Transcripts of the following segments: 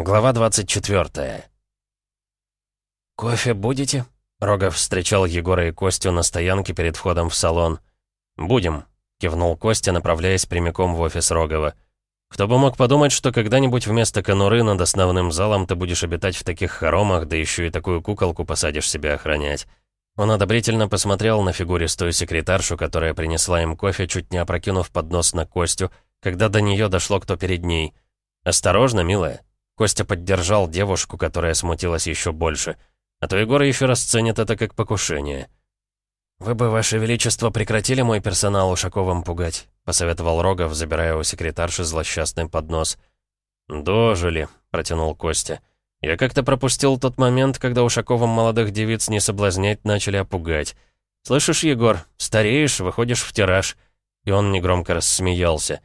Глава 24. «Кофе будете?» Рогов встречал Егора и Костю на стоянке перед входом в салон. «Будем», — кивнул Костя, направляясь прямиком в офис Рогова. «Кто бы мог подумать, что когда-нибудь вместо конуры над основным залом ты будешь обитать в таких хоромах, да еще и такую куколку посадишь себя охранять». Он одобрительно посмотрел на фигуристую секретаршу, которая принесла им кофе, чуть не опрокинув поднос на Костю, когда до нее дошло кто перед ней. «Осторожно, милая», Костя поддержал девушку, которая смутилась еще больше. А то Егор еще расценит это как покушение. «Вы бы, Ваше Величество, прекратили мой персонал Ушаковым пугать», — посоветовал Рогов, забирая у секретарши злосчастный поднос. «Дожили», — протянул Костя. «Я как-то пропустил тот момент, когда Ушаковым молодых девиц не соблазнять начали опугать. Слышишь, Егор, стареешь, выходишь в тираж». И он негромко рассмеялся.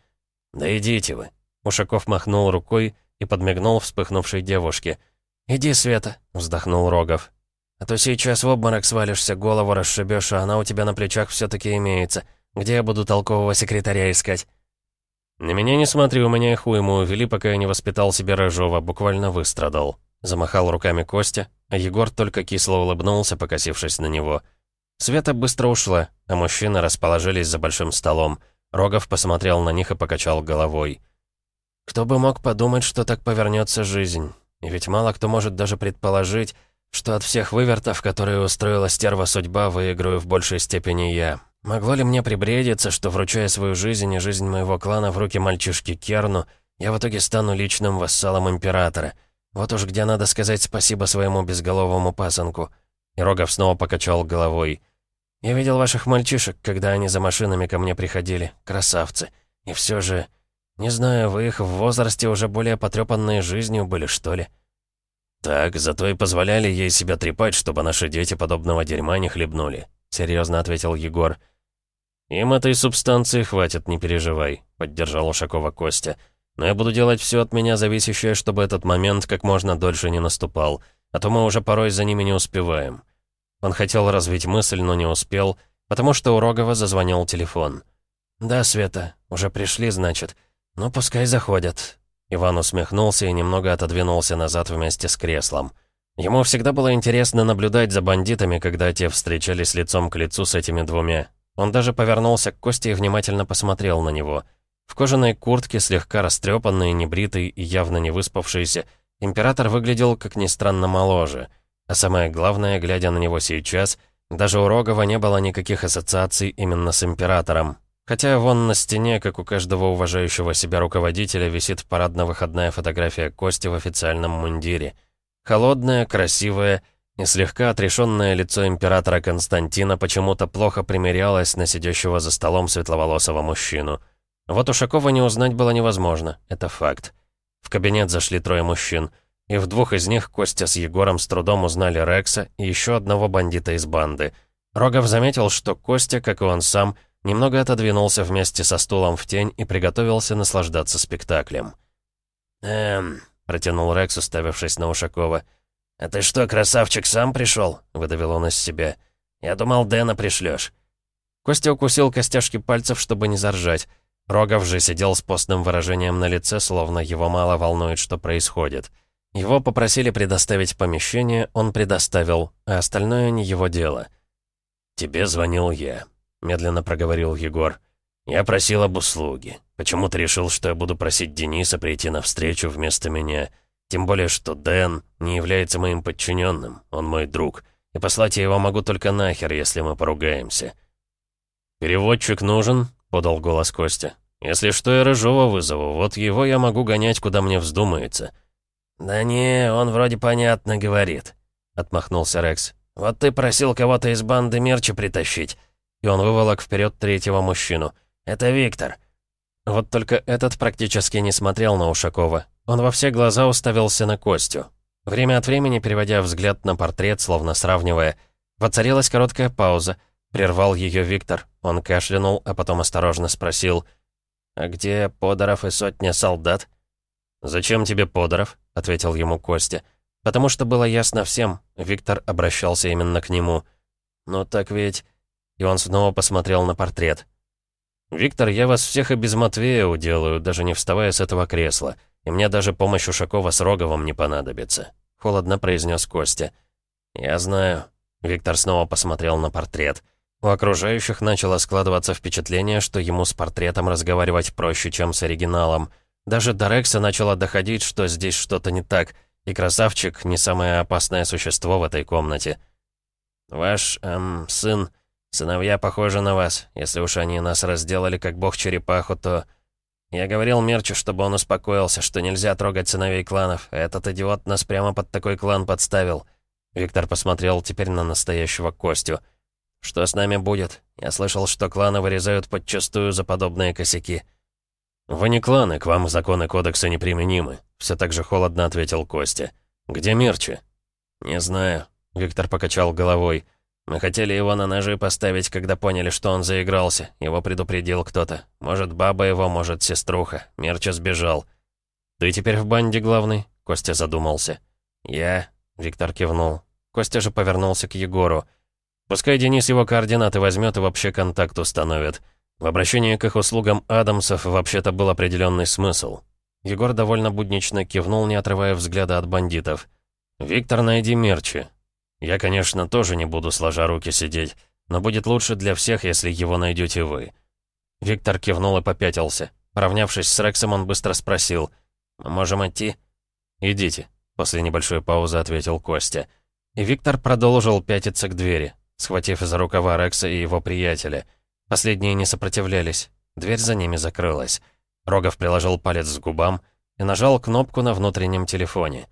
«Да идите вы». Ушаков махнул рукой, и подмигнул вспыхнувшей девушке. «Иди, Света», — вздохнул Рогов. «А то сейчас в обморок свалишься, голову расшибешь, а она у тебя на плечах все таки имеется. Где я буду толкового секретаря искать?» «На меня не смотри, у меня их уйму увели, пока я не воспитал себе Рыжова, буквально выстрадал». Замахал руками Костя, а Егор только кисло улыбнулся, покосившись на него. Света быстро ушла, а мужчины расположились за большим столом. Рогов посмотрел на них и покачал головой. Кто бы мог подумать, что так повернется жизнь. И ведь мало кто может даже предположить, что от всех вывертов, которые устроила стерва судьба, выиграю в большей степени я. Могло ли мне прибредиться, что, вручая свою жизнь и жизнь моего клана в руки мальчишки Керну, я в итоге стану личным вассалом Императора? Вот уж где надо сказать спасибо своему безголовому пасынку. И Рогов снова покачал головой. «Я видел ваших мальчишек, когда они за машинами ко мне приходили. Красавцы. И все же...» Не знаю, вы их в возрасте уже более потрепанные жизнью были, что ли?» «Так, зато и позволяли ей себя трепать, чтобы наши дети подобного дерьма не хлебнули», — серьезно ответил Егор. «Им этой субстанции хватит, не переживай», — поддержал Ушакова Костя. «Но я буду делать все от меня зависящее, чтобы этот момент как можно дольше не наступал, а то мы уже порой за ними не успеваем». Он хотел развить мысль, но не успел, потому что у Рогова зазвонил телефон. «Да, Света, уже пришли, значит. «Ну, пускай заходят». Иван усмехнулся и немного отодвинулся назад вместе с креслом. Ему всегда было интересно наблюдать за бандитами, когда те встречались лицом к лицу с этими двумя. Он даже повернулся к Косте и внимательно посмотрел на него. В кожаной куртке, слегка растрепанный, небритый и явно не выспавшийся, император выглядел, как ни странно, моложе. А самое главное, глядя на него сейчас, даже у Рогова не было никаких ассоциаций именно с императором. Хотя вон на стене, как у каждого уважающего себя руководителя, висит парадно-выходная фотография Кости в официальном мундире. Холодное, красивое и слегка отрешенное лицо императора Константина почему-то плохо примерялось на сидящего за столом светловолосого мужчину. Вот Ушакова не узнать было невозможно, это факт. В кабинет зашли трое мужчин, и в двух из них Костя с Егором с трудом узнали Рекса и еще одного бандита из банды. Рогов заметил, что Костя, как и он сам, — Немного отодвинулся вместе со стулом в тень и приготовился наслаждаться спектаклем. «Эм...» — протянул Рекс, уставившись на Ушакова. «А ты что, красавчик, сам пришел?» — выдавил он из себя. «Я думал, Дэна пришлешь». Костя укусил костяшки пальцев, чтобы не заржать. Рогов же сидел с постным выражением на лице, словно его мало волнует, что происходит. Его попросили предоставить помещение, он предоставил, а остальное не его дело. «Тебе звонил я», медленно проговорил Егор. «Я просил об услуге. Почему ты решил, что я буду просить Дениса прийти навстречу вместо меня? Тем более, что Дэн не является моим подчиненным, он мой друг. И послать я его могу только нахер, если мы поругаемся». «Переводчик нужен?» — подал голос Костя. «Если что, я Рыжова вызову. Вот его я могу гонять, куда мне вздумается». «Да не, он вроде понятно говорит», — отмахнулся Рекс. «Вот ты просил кого-то из банды мерча притащить и он выволок вперед третьего мужчину. «Это Виктор». Вот только этот практически не смотрел на Ушакова. Он во все глаза уставился на Костю. Время от времени, переводя взгляд на портрет, словно сравнивая, воцарилась короткая пауза. Прервал ее Виктор. Он кашлянул, а потом осторожно спросил. «А где Подоров и сотня солдат?» «Зачем тебе Подоров?» — ответил ему Костя. «Потому что было ясно всем. Виктор обращался именно к нему. Но так ведь...» И он снова посмотрел на портрет. «Виктор, я вас всех и без Матвея уделаю, даже не вставая с этого кресла. и мне даже помощь Ушакова с Роговым не понадобится», — холодно произнес Костя. «Я знаю». Виктор снова посмотрел на портрет. У окружающих начало складываться впечатление, что ему с портретом разговаривать проще, чем с оригиналом. Даже до Рекса начало доходить, что здесь что-то не так, и красавчик — не самое опасное существо в этой комнате. «Ваш, эм, сын, сыновья похожи на вас. Если уж они нас разделали, как бог черепаху, то...» Я говорил Мерчу, чтобы он успокоился, что нельзя трогать сыновей кланов. Этот идиот нас прямо под такой клан подставил. Виктор посмотрел теперь на настоящего Костю. «Что с нами будет? Я слышал, что кланы вырезают подчастую за подобные косяки». «Вы не кланы, к вам законы кодекса неприменимы», — все так же холодно ответил Костя. «Где Мерчи?» «Не знаю», — Виктор покачал головой. «Мы хотели его на ножи поставить, когда поняли, что он заигрался. Его предупредил кто-то. Может, баба его, может, сеструха. Мерча сбежал». «Ты теперь в банде главный?» — Костя задумался. «Я...» — Виктор кивнул. Костя же повернулся к Егору. «Пускай Денис его координаты возьмет и вообще контакт установит. В обращении к их услугам Адамсов вообще-то был определенный смысл». Егор довольно буднично кивнул, не отрывая взгляда от бандитов. «Виктор, найди мерчи. Я, конечно, тоже не буду сложа руки сидеть, но будет лучше для всех, если его найдете вы». Виктор кивнул и попятился. Поравнявшись с Рексом, он быстро спросил. «Мы можем идти?» «Идите», — после небольшой паузы ответил Костя. И Виктор продолжил пятиться к двери, схватив за рукава Рекса и его приятеля. Последние не сопротивлялись. Дверь за ними закрылась. Рогов приложил палец к губам и нажал кнопку на внутреннем телефоне.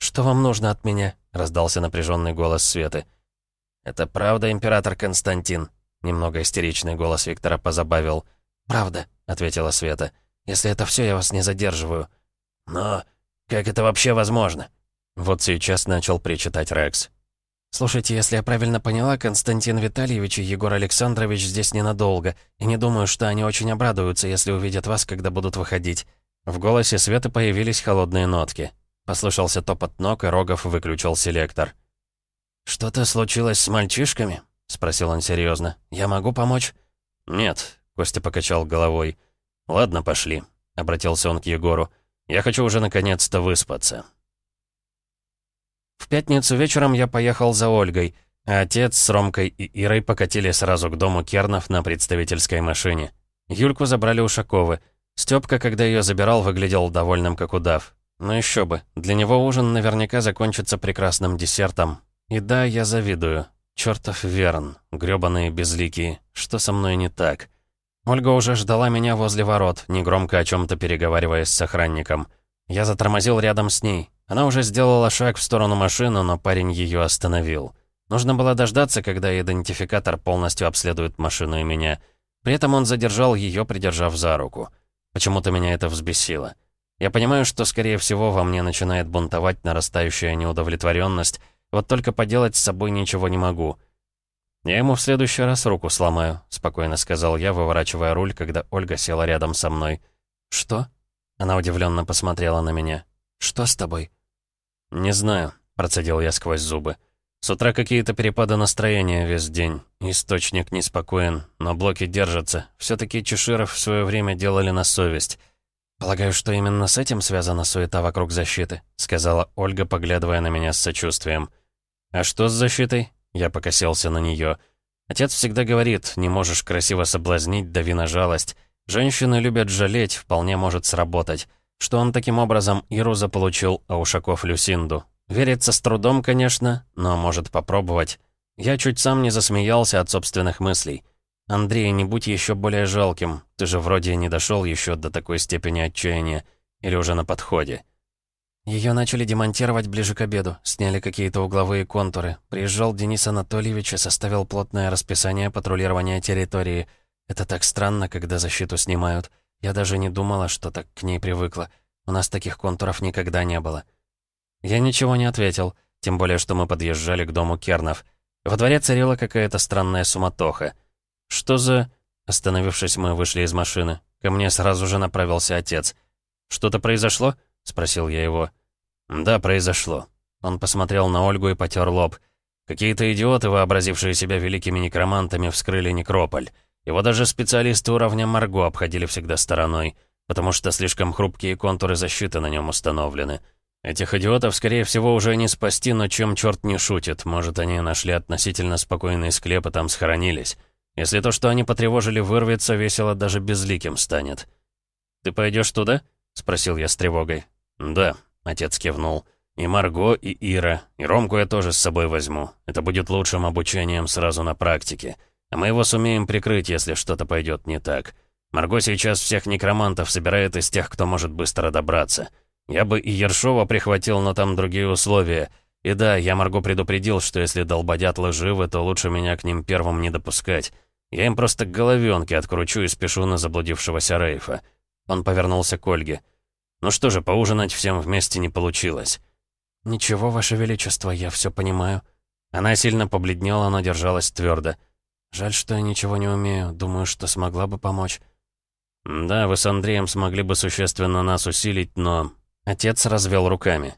«Что вам нужно от меня?» — раздался напряженный голос Светы. «Это правда, император Константин?» Немного истеричный голос Виктора позабавил. «Правда», — ответила Света. «Если это все, я вас не задерживаю». «Но как это вообще возможно?» Вот сейчас начал причитать Рекс. «Слушайте, если я правильно поняла, Константин Витальевич и Егор Александрович здесь ненадолго, и не думаю, что они очень обрадуются, если увидят вас, когда будут выходить». В голосе Светы появились холодные нотки. Послышался топот ног, и Рогов выключил селектор. «Что-то случилось с мальчишками?» — спросил он серьезно. «Я могу помочь?» «Нет», — Костя покачал головой. «Ладно, пошли», — обратился он к Егору. «Я хочу уже наконец-то выспаться». В пятницу вечером я поехал за Ольгой, а отец с Ромкой и Ирой покатили сразу к дому Кернов на представительской машине. Юльку забрали Ушаковы. Стёпка, когда ее забирал, выглядел довольным как удав. Ну еще бы, для него ужин наверняка закончится прекрасным десертом. И да, я завидую. Чёртов Верн, грёбаные безликие, что со мной не так? Ольга уже ждала меня возле ворот, негромко о чем то переговариваясь с охранником. Я затормозил рядом с ней. Она уже сделала шаг в сторону машины, но парень ее остановил. Нужно было дождаться, когда идентификатор полностью обследует машину и меня. При этом он задержал ее, придержав за руку. Почему-то меня это взбесило. Я понимаю, что, скорее всего, во мне начинает бунтовать нарастающая неудовлетворенность, вот только поделать с собой ничего не могу. «Я ему в следующий раз руку сломаю», — спокойно сказал я, выворачивая руль, когда Ольга села рядом со мной. «Что?» Она удивленно посмотрела на меня. «Что с тобой?» «Не знаю», — процедил я сквозь зубы. «С утра какие-то перепады настроения весь день. Источник неспокоен, но блоки держатся. Все-таки Чеширов в свое время делали на совесть. «Полагаю, что именно с этим связана суета вокруг защиты», — сказала Ольга, поглядывая на меня с сочувствием. «А что с защитой?» — я покосился на нее. Отец всегда говорит, не можешь красиво соблазнить, дави на жалость. Женщины любят жалеть, вполне может сработать. Что он таким образом Иру заполучил, а Ушаков Люсинду. Верится с трудом, конечно, но может попробовать. Я чуть сам не засмеялся от собственных мыслей. «Андрей, не будь еще более жалким. Ты же вроде не дошел еще до такой степени отчаяния. Или уже на подходе». Ее начали демонтировать ближе к обеду, сняли какие-то угловые контуры. Приезжал Денис Анатольевич и составил плотное расписание патрулирования территории. Это так странно, когда защиту снимают. Я даже не думала, что так к ней привыкла. У нас таких контуров никогда не было. Я ничего не ответил, тем более, что мы подъезжали к дому Кернов. Во дворе царила какая-то странная суматоха. «Что за...» Остановившись, мы вышли из машины. Ко мне сразу же направился отец. «Что-то произошло?» — спросил я его. «Да, произошло». Он посмотрел на Ольгу и потер лоб. «Какие-то идиоты, вообразившие себя великими некромантами, вскрыли некрополь. Его даже специалисты уровня Марго обходили всегда стороной. потому что слишком хрупкие контуры защиты на нем установлены. Этих идиотов, скорее всего, уже не спасти, но чем черт не шутит. Может, они нашли относительно спокойный склеп и там схоронились. Если то, что они потревожили, вырвется, весело даже безликим станет. «Ты пойдешь туда?» — спросил я с тревогой. «Да», — отец кивнул. «И Марго, и Ира, и Ромку я тоже с собой возьму. Это будет лучшим обучением сразу на практике. А мы его сумеем прикрыть, если что-то пойдет не так. Марго сейчас всех некромантов собирает из тех, кто может быстро добраться. Я бы и Ершова прихватил, но там другие условия. И да, я Марго предупредил, что если долбодятлы живы, то лучше меня к ним первым не допускать. Я им просто головенки откручу и спешу на заблудившегося Рейфа. Он повернулся к Ольге. Ну что же, поужинать всем вместе не получилось. «Ничего, Ваше Величество, я все понимаю». Она сильно побледнела, но держалась твердо. «Жаль, что я ничего не умею. Думаю, что смогла бы помочь». «Да, вы с Андреем смогли бы существенно нас усилить, но Отец развел руками.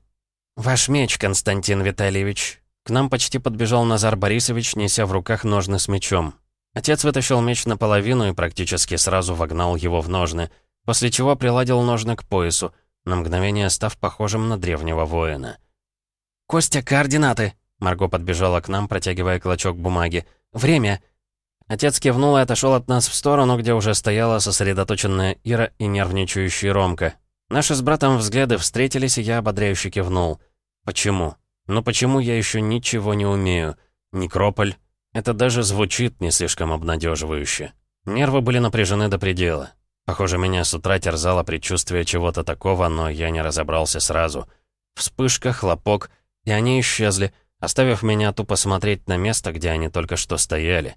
«Ваш меч, Константин Витальевич». К нам почти подбежал Назар Борисович, неся в руках ножны с мечом. Отец вытащил меч наполовину и практически сразу вогнал его в ножны, после чего приладил ножны к поясу, на мгновение став похожим на древнего воина. «Костя, координаты!» Марго подбежала к нам, протягивая клочок бумаги. «Время!» Отец кивнул и отошел от нас в сторону, где уже стояла сосредоточенная Ира и нервничающий Ромка. Наши с братом взгляды встретились, и я ободряюще кивнул. Почему? Ну почему я еще ничего не умею? Некрополь? Это даже звучит не слишком обнадеживающе. Нервы были напряжены до предела. Похоже, меня с утра терзало предчувствие чего-то такого, но я не разобрался сразу. Вспышка, хлопок, и они исчезли, оставив меня тупо смотреть на место, где они только что стояли.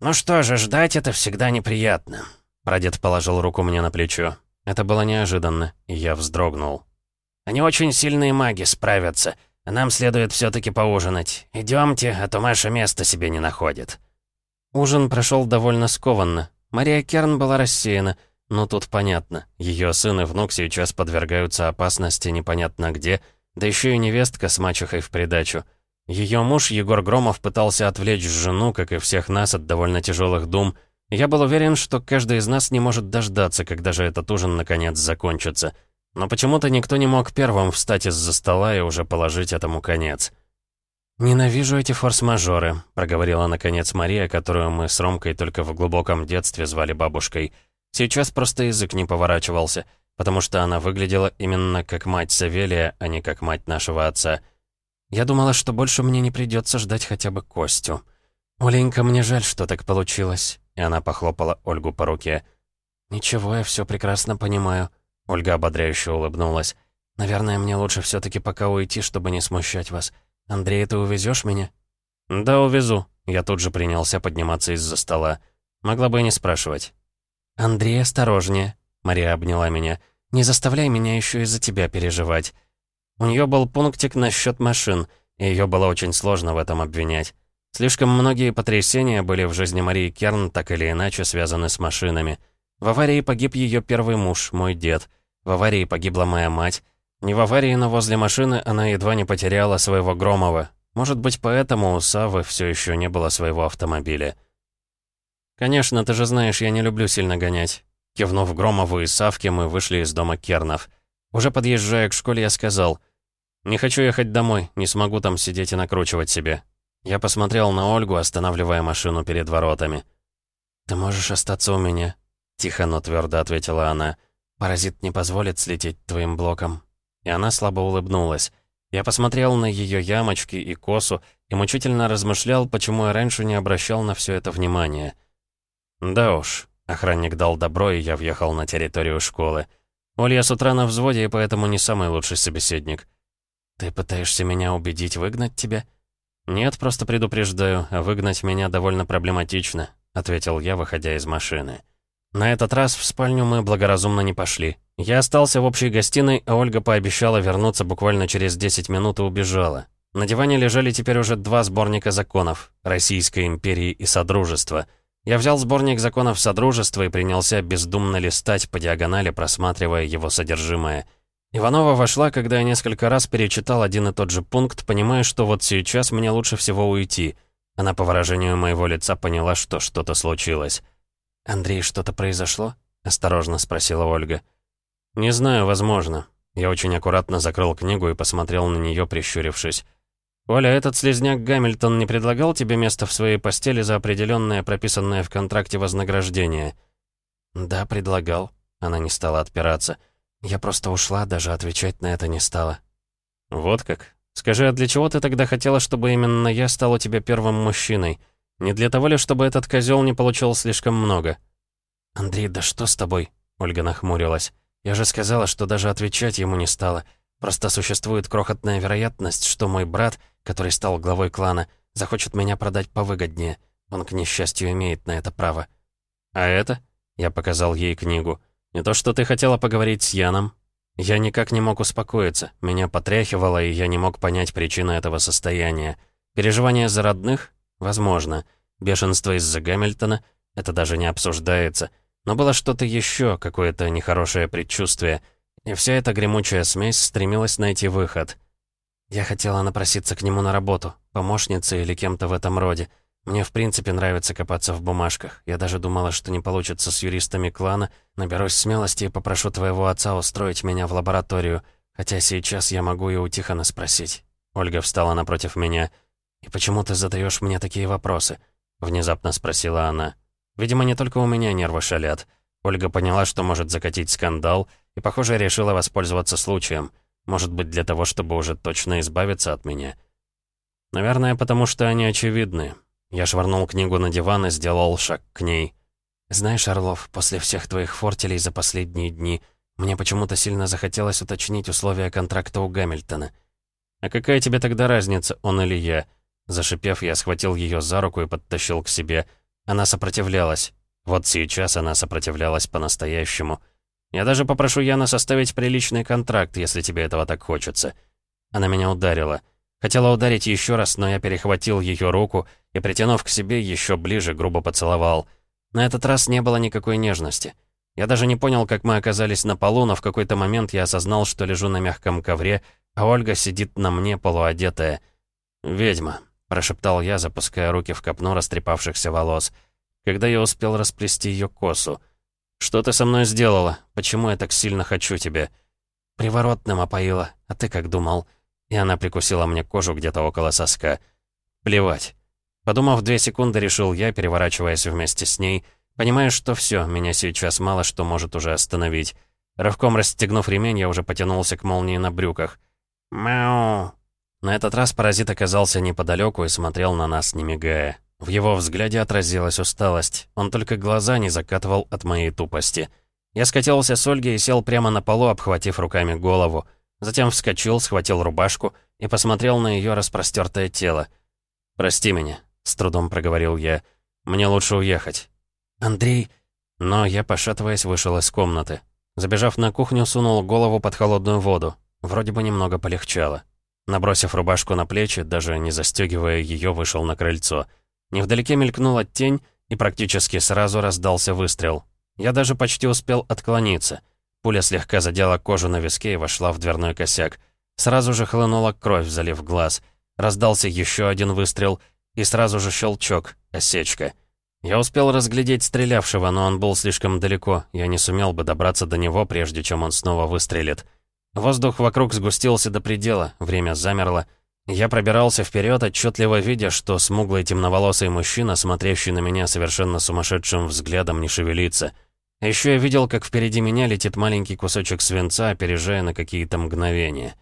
«Ну что же, ждать это всегда неприятно», — прадед положил руку мне на плечо. Это было неожиданно, и я вздрогнул. «Они очень сильные маги, справятся. А нам следует все-таки поужинать. Идемте, а то Маша места себе не находит». Ужин прошел довольно скованно. Мария Керн была рассеяна, но тут понятно. Ее сын и внук сейчас подвергаются опасности непонятно где, да еще и невестка с мачехой в придачу. Ее муж Егор Громов пытался отвлечь жену, как и всех нас, от довольно тяжелых дум, я был уверен, что каждый из нас не может дождаться, когда же этот ужин наконец закончится. Но почему-то никто не мог первым встать из-за стола и уже положить этому конец. «Ненавижу эти форс-мажоры», — проговорила наконец Мария, которую мы с Ромкой только в глубоком детстве звали бабушкой. Сейчас просто язык не поворачивался, потому что она выглядела именно как мать Савелия, а не как мать нашего отца. Я думала, что больше мне не придется ждать хотя бы Костю. «Оленька, мне жаль, что так получилось и она похлопала Ольгу по руке. «Ничего, я все прекрасно понимаю», — Ольга ободряюще улыбнулась. «Наверное, мне лучше все таки пока уйти, чтобы не смущать вас. Андрей, ты увезешь меня?» «Да, увезу». Я тут же принялся подниматься из-за стола. Могла бы и не спрашивать. «Андрей, осторожнее», — Мария обняла меня. «Не заставляй меня еще из-за тебя переживать». У нее был пунктик насчет машин, и ее было очень сложно в этом обвинять. Слишком многие потрясения были в жизни Марии Керн так или иначе связаны с машинами. В аварии погиб ее первый муж, мой дед. В аварии погибла моя мать. Не в аварии, но возле машины она едва не потеряла своего Громова. Может быть, поэтому у Савы все еще не было своего автомобиля. «Конечно, ты же знаешь, я не люблю сильно гонять». Кивнув Громову и Савке, мы вышли из дома Кернов. Уже подъезжая к школе, я сказал, «Не хочу ехать домой, не смогу там сидеть и накручивать себе. Я посмотрел на Ольгу, останавливая машину перед воротами. «Ты можешь остаться у меня», — тихо, но твердо ответила она. «Паразит не позволит слететь твоим блоком». И она слабо улыбнулась. Я посмотрел на ее ямочки и косу и мучительно размышлял, почему я раньше не обращал на все это внимания. Да уж, охранник дал добро, и я въехал на территорию школы. Олья с утра на взводе, и поэтому не самый лучший собеседник. «Ты пытаешься меня убедить выгнать тебя?» «Нет, просто предупреждаю, выгнать меня довольно проблематично», — ответил я, выходя из машины. На этот раз в спальню мы благоразумно не пошли. Я остался в общей гостиной, а Ольга пообещала вернуться буквально через 10 минут и убежала. На диване лежали теперь уже два сборника законов Российской империи и Содружества. Я взял сборник законов Содружества и принялся бездумно листать по диагонали, просматривая его содержимое — Иванова вошла, когда я несколько раз перечитал один и тот же пункт, понимая, что вот сейчас мне лучше всего уйти. Она по выражению моего лица поняла, что что-то случилось. «Андрей, что-то произошло?» — осторожно спросила Ольга. «Не знаю, возможно». Я очень аккуратно закрыл книгу и посмотрел на нее, прищурившись. «Оля, этот слезняк Гамильтон не предлагал тебе место в своей постели за определенное, прописанное в контракте вознаграждение?» «Да, предлагал». Она не стала отпираться. «Я просто ушла, даже отвечать на это не стала». «Вот как? Скажи, а для чего ты тогда хотела, чтобы именно я стал у тебя первым мужчиной? Не для того ли, чтобы этот козел не получил слишком много?» «Андрей, да что с тобой?» Ольга нахмурилась. «Я же сказала, что даже отвечать ему не стала. Просто существует крохотная вероятность, что мой брат, который стал главой клана, захочет меня продать повыгоднее. Он, к несчастью, имеет на это право». «А это?» Я показал ей книгу. «Не то, что ты хотела поговорить с Яном?» Я никак не мог успокоиться. Меня потряхивало, и я не мог понять причину этого состояния. Переживания за родных? Возможно. Бешенство из-за Гамильтона? Это даже не обсуждается. Но было что-то еще, какое-то нехорошее предчувствие. И вся эта гремучая смесь стремилась найти выход. Я хотела напроситься к нему на работу, помощницей или кем-то в этом роде. Мне в принципе нравится копаться в бумажках. Я даже думала, что не получится с юристами клана. Наберусь смелости и попрошу твоего отца устроить меня в лабораторию. Хотя сейчас я могу и у Тихона спросить. Ольга встала напротив меня. «И почему ты задаешь мне такие вопросы?» Внезапно спросила она. Видимо, не только у меня нервы шалят. Ольга поняла, что может закатить скандал, и, похоже, решила воспользоваться случаем. Может быть, для того, чтобы уже точно избавиться от меня. Наверное, потому что они очевидны. Я швырнул книгу на диван и сделал шаг к ней. «Знаешь, Орлов, после всех твоих фортелей за последние дни мне почему-то сильно захотелось уточнить условия контракта у Гамильтона». «А какая тебе тогда разница, он или я?» Зашипев, я схватил ее за руку и подтащил к себе. Она сопротивлялась. Вот сейчас она сопротивлялась по-настоящему. «Я даже попрошу Яна составить приличный контракт, если тебе этого так хочется». Она меня ударила. Хотела ударить еще раз, но я перехватил ее руку и, притянув к себе, еще ближе грубо поцеловал. На этот раз не было никакой нежности. Я даже не понял, как мы оказались на полу, но в какой-то момент я осознал, что лежу на мягком ковре, а Ольга сидит на мне полуодетая. «Ведьма», — прошептал я, запуская руки в копну растрепавшихся волос, когда я успел расплести ее косу. «Что ты со мной сделала? Почему я так сильно хочу тебя?» «Приворотным опоила. А ты как думал?» и она прикусила мне кожу где-то около соска. Плевать. Подумав две секунды, решил я, переворачиваясь вместе с ней, понимая, что все, меня сейчас мало что может уже остановить. Рывком расстегнув ремень, я уже потянулся к молнии на брюках. «Мяу!» На этот раз паразит оказался неподалеку и смотрел на нас, не мигая. В его взгляде отразилась усталость. Он только глаза не закатывал от моей тупости. Я скатился с Ольги и сел прямо на полу, обхватив руками голову. Затем вскочил, схватил рубашку и посмотрел на ее распростертое тело. «Прости меня», — с трудом проговорил я. «Мне лучше уехать». «Андрей...» Но я, пошатываясь, вышел из комнаты. Забежав на кухню, сунул голову под холодную воду. Вроде бы немного полегчало. Набросив рубашку на плечи, даже не застегивая ее, вышел на крыльцо. Невдалеке мелькнула тень, и практически сразу раздался выстрел. Я даже почти успел отклониться — Пуля слегка задела кожу на виске и вошла в дверной косяк. Сразу же хлынула кровь, залив глаз. Раздался еще один выстрел, и сразу же щелчок, осечка. Я успел разглядеть стрелявшего, но он был слишком далеко. Я не сумел бы добраться до него, прежде чем он снова выстрелит. Воздух вокруг сгустился до предела, время замерло. Я пробирался вперед, отчетливо видя, что смуглый темноволосый мужчина, смотрящий на меня совершенно сумасшедшим взглядом, не шевелится — еще я видел, как впереди меня летит маленький кусочек свинца, опережая на какие-то мгновения.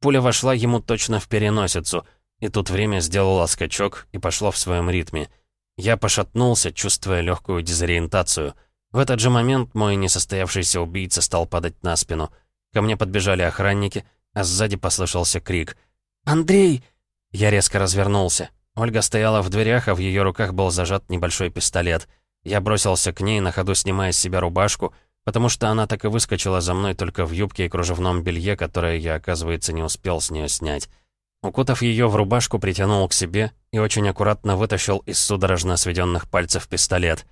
Пуля вошла ему точно в переносицу, и тут время сделало скачок и пошло в своем ритме. Я пошатнулся, чувствуя легкую дезориентацию. В этот же момент мой несостоявшийся убийца стал падать на спину. Ко мне подбежали охранники, а сзади послышался крик. «Андрей!» Я резко развернулся. Ольга стояла в дверях, а в ее руках был зажат небольшой пистолет — я бросился к ней, на ходу снимая с себя рубашку, потому что она так и выскочила за мной только в юбке и кружевном белье, которое я, оказывается, не успел с нее снять. Укутав ее в рубашку, притянул к себе и очень аккуратно вытащил из судорожно сведенных пальцев пистолет.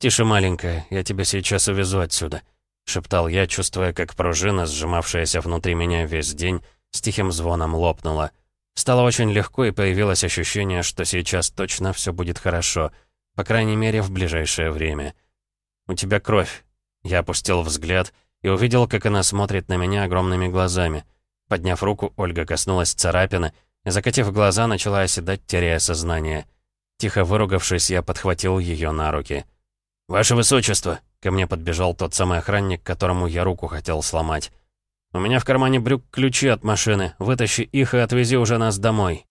«Тише, маленькая, я тебя сейчас увезу отсюда», — шептал я, чувствуя, как пружина, сжимавшаяся внутри меня весь день, с тихим звоном лопнула. Стало очень легко, и появилось ощущение, что сейчас точно все будет хорошо — по крайней мере, в ближайшее время. «У тебя кровь». Я опустил взгляд и увидел, как она смотрит на меня огромными глазами. Подняв руку, Ольга коснулась царапины и, закатив глаза, начала оседать, теряя сознание. Тихо выругавшись, я подхватил ее на руки. «Ваше Высочество!» — ко мне подбежал тот самый охранник, которому я руку хотел сломать. «У меня в кармане брюк ключи от машины. Вытащи их и отвези уже нас домой».